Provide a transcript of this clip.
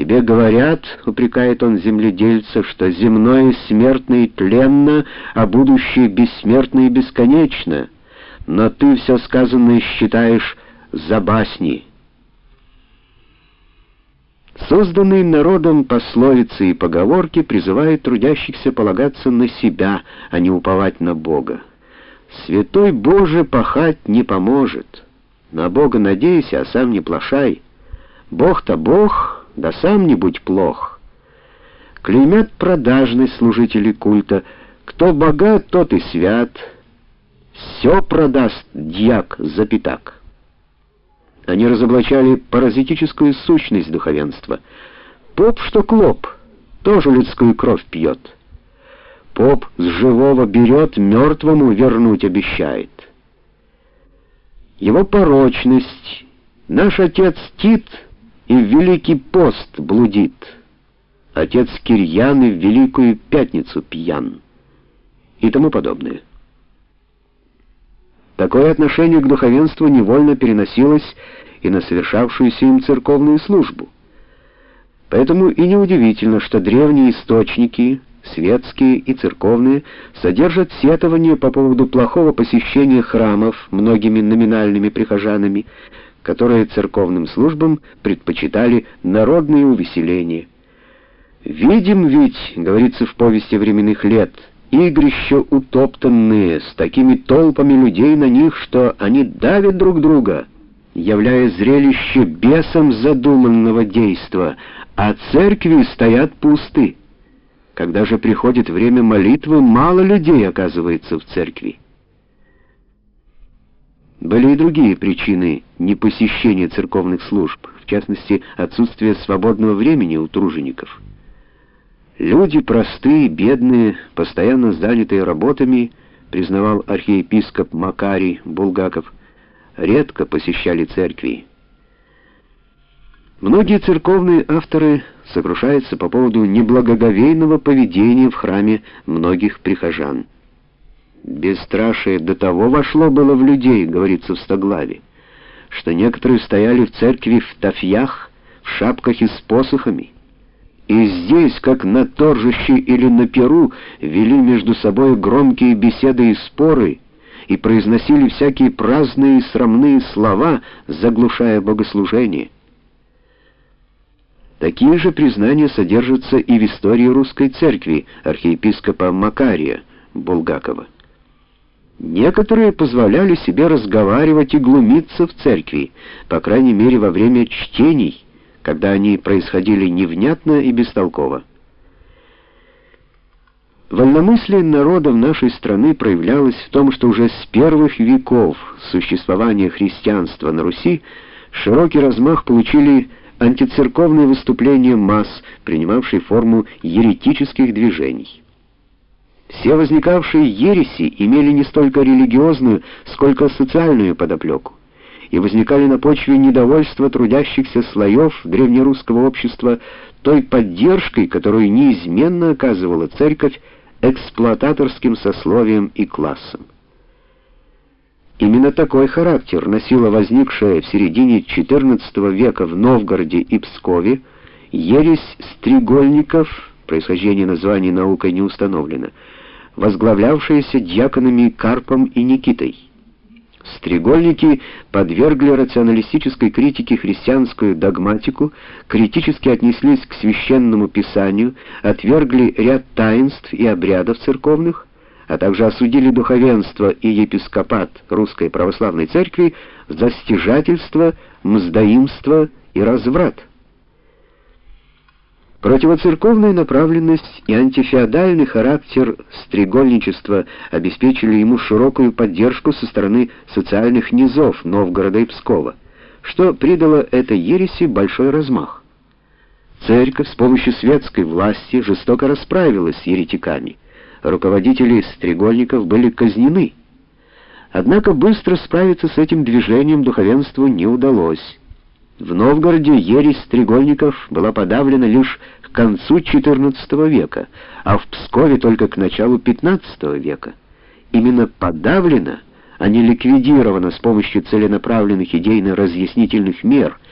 «Тебе говорят, — упрекает он земледельца, — что земное смертно и тленно, а будущее бессмертно и бесконечно, но ты все сказанное считаешь за басни». Созданные народом пословицы и поговорки призывают трудящихся полагаться на себя, а не уповать на Бога. «Святой Боже пахать не поможет. На Бога надейся, а сам не плашай. Бог-то Бог, да сам не будь плох. Клеймят продажность служители культа, кто богат, тот и свят. Все продаст дьяк за пятак. Они разоблачали паразитическую сущность духовенства. Поп, что клоп, тоже людскую кровь пьет. Поп с живого берет, мертвому вернуть обещает. Его порочность, наш отец Тит — и в Великий пост блудит. Отец Кирьян и в Великую Пятницу пьян. И тому подобное. Такое отношение к духовенству невольно переносилось и на совершавшуюся им церковную службу. Поэтому и неудивительно, что древние источники, светские и церковные, содержат сетование по поводу плохого посещения храмов многими номинальными прихожанами, которые церковным службам предпочитали народные увеселения. «Видим ведь, — говорится в повести временных лет, — игрища утоптанные, с такими толпами людей на них, что они давят друг друга, являя зрелище бесом задуманного действа, а церкви стоят пусты. Когда же приходит время молитвы, мало людей оказывается в церкви. Были и другие причины непосещения церковных служб, в частности, отсутствие свободного времени у тружеников. Люди простые, бедные, постоянно занятые работами, признавал архиепископ Макарий Булгаков, редко посещали церкви. Многие церковные авторы сокрушаются по поводу неблагоговейного поведения в храме многих прихожан. Бесстрашие до того вошло было в людей, говорится в Стоглаве, что некоторые стояли в церкви в тафьях, в шапках и с посохами, и здесь, как на торжище или на перу, вели между собой громкие беседы и споры, и произносили всякие праздные и срамные слова, заглушая богослужение. Такие же признания содержатся и в истории русской церкви архиепископа Макария Булгакова. Некоторые позволяли себе разговаривать и глумиться в церкви, по крайней мере во время чтений, когда они происходили невнятно и бестолково. Вольномыслие народов нашей страны проявлялось в том, что уже с первых веков существования христианства на Руси широкий размах получили антицерковные выступления масс, принимавшие форму еретических движений. Все возникавшие ереси имели не столько религиозную, сколько социальную подоплеку и возникали на почве недовольства трудящихся слоев древнерусского общества той поддержкой, которую неизменно оказывала церковь эксплуататорским сословием и классом. Именно такой характер носила возникшая в середине XIV века в Новгороде и Пскове ересь стрегольников, происхождение названий наукой не установлено, возглавлявшаяся дьяконами Карпом и Никитой. Стрегольники подвергли рационалистической критике христианскую догматику, критически отнеслись к священному писанию, отвергли ряд таинств и обрядов церковных, а также осудили духовенство и епископат Русской Православной Церкви за стяжательство, мздоимство и разврат. Противоцерковная направленность и антифеодальный характер стрегольничества обеспечили ему широкую поддержку со стороны социальных низов Новгорода и Пскова, что придало этой ереси большой размах. Церковь с помощью светской власти жестоко расправилась с еретиками. Руководители стрегольников были казнены. Однако быстро справиться с этим движением духовенству не удалось. В Новгороде ересь стрегольников была подавлена лишь к концу XIV века, а в Пскове только к началу XV века. Именно подавлена, а не ликвидирована с помощью целенаправленных идейно-разъяснительных мер –